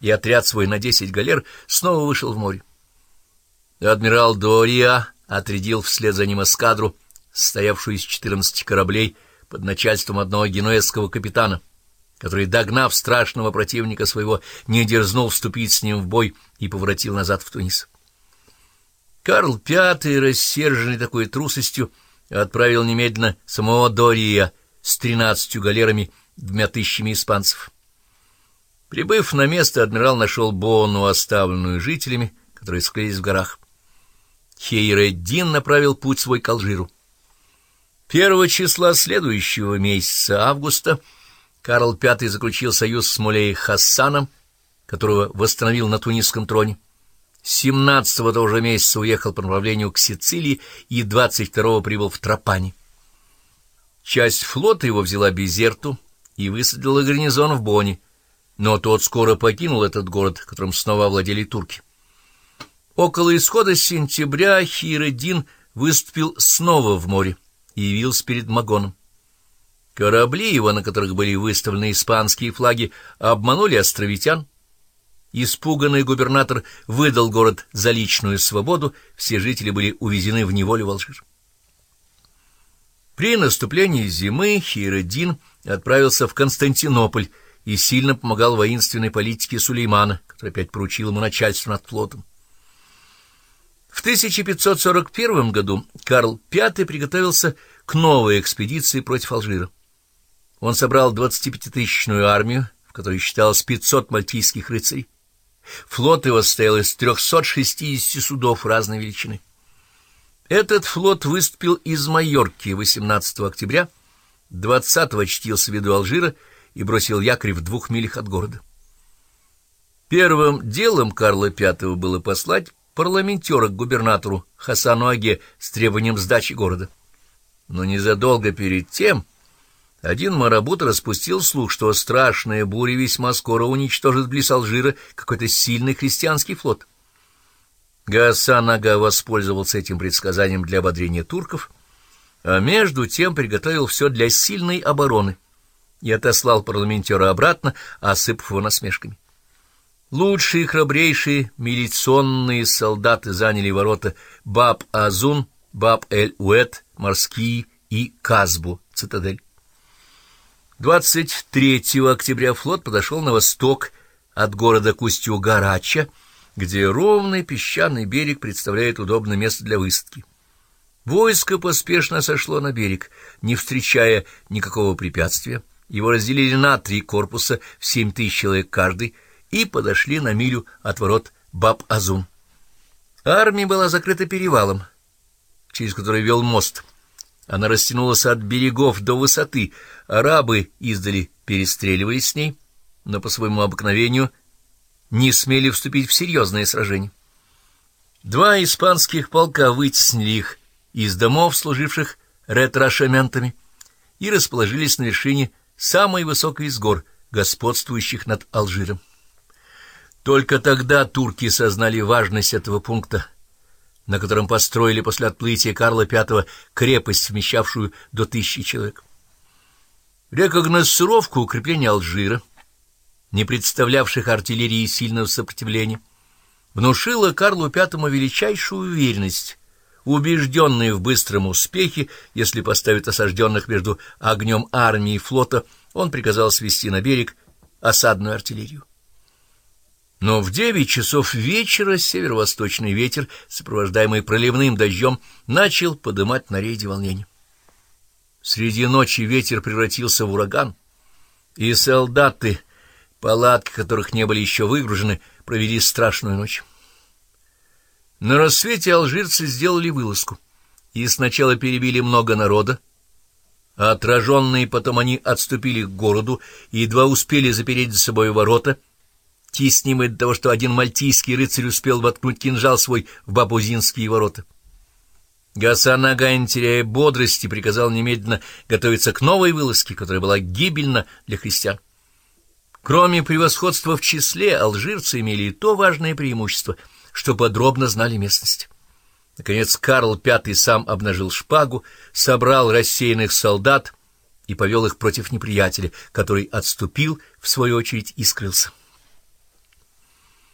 и отряд свой на десять галер снова вышел в море. Адмирал Дориа отрядил вслед за ним эскадру, состоявшую из четырнадцати кораблей под начальством одного генуэзского капитана, который, догнав страшного противника своего, не дерзнул вступить с ним в бой и поворотил назад в Тунис. Карл V, рассерженный такой трусостью, отправил немедленно самого Дория с тринадцатью галерами двумя тысячами испанцев. Прибыв на место, адмирал нашел Бонну, оставленную жителями, которые склеились в горах. Хейреддин направил путь свой к Алжиру. Первого числа следующего месяца августа Карл V заключил союз с Мулей Хассаном, которого восстановил на тунисском троне. 17-го того же месяца уехал по направлению к Сицилии и 22-го прибыл в Трапани. Часть флота его взяла Безерту и высадила гарнизон в Бонне, но тот скоро покинул этот город, которым снова овладели турки. Около исхода сентября Хиреддин выступил снова в море и явился перед Магоном. Корабли его, на которых были выставлены испанские флаги, обманули островитян. Испуганный губернатор выдал город за личную свободу, все жители были увезены в неволю в Алжир. При наступлении зимы Хиреддин отправился в Константинополь и сильно помогал воинственной политике Сулеймана, который опять поручил ему начальство над флотом. В 1541 году Карл V приготовился к новой экспедиции против Алжира. Он собрал 25-тысячную армию, в которой считалось 500 мальтийских рыцарей. Флот его состоял из 360 судов разной величины. Этот флот выступил из Майорки 18 октября, 20-го очтился в виду Алжира и бросил якорь в двух милях от города. Первым делом Карла V было послать парламентера к губернатору Хасану Аге с требованием сдачи города. Но незадолго перед тем один марабут распустил слух, что страшная буря весьма скоро уничтожит близ Алжира какой-то сильный христианский флот. Гасан Ага воспользовался этим предсказанием для ободрения турков, а между тем приготовил все для сильной обороны и отослал парламентера обратно, осыпав его насмешками. Лучшие и храбрейшие милиционные солдаты заняли ворота Баб-Азун, Баб-эль-Уэт, Морские и Казбу, цитадель. 23 октября флот подошел на восток от города Кустью-Гарача, где ровный песчаный берег представляет удобное место для высадки. Войско поспешно сошло на берег, не встречая никакого препятствия. Его разделили на три корпуса в семь тысяч человек каждый и подошли на милю от ворот Баб-Азун. Армия была закрыта перевалом, через который вел мост. Она растянулась от берегов до высоты. Арабы издали перестреливались с ней, но по своему обыкновению не смели вступить в серьезное сражение. Два испанских полка вытеснили их из домов, служивших ретрошементами, и расположились на вершине самой высокой из гор, господствующих над Алжиром. Только тогда турки сознали важность этого пункта, на котором построили после отплытия Карла V крепость, вмещавшую до тысячи человек. Рекогносцировку укрепления Алжира — не представлявших артиллерии сильного сопротивления, внушила Карлу V величайшую уверенность, убежденный в быстром успехе, если поставит осажденных между огнем армии и флота, он приказал свести на берег осадную артиллерию. Но в девять часов вечера северо-восточный ветер, сопровождаемый проливным дождем, начал подымать на рейде волнение. Среди ночи ветер превратился в ураган, и солдаты Палатки, которых не были еще выгружены, провели страшную ночь. На рассвете алжирцы сделали вылазку, и сначала перебили много народа, а отраженные потом они отступили к городу и едва успели запереть за собой ворота, теснимые до того, что один мальтийский рыцарь успел воткнуть кинжал свой в бабузинские ворота. Гасан Агайн, теряя бодрости, приказал немедленно готовиться к новой вылазке, которая была гибельна для христиан. Кроме превосходства в числе, алжирцы имели и то важное преимущество, что подробно знали местность. Наконец Карл V сам обнажил шпагу, собрал рассеянных солдат и повел их против неприятеля, который отступил, в свою очередь, и скрылся.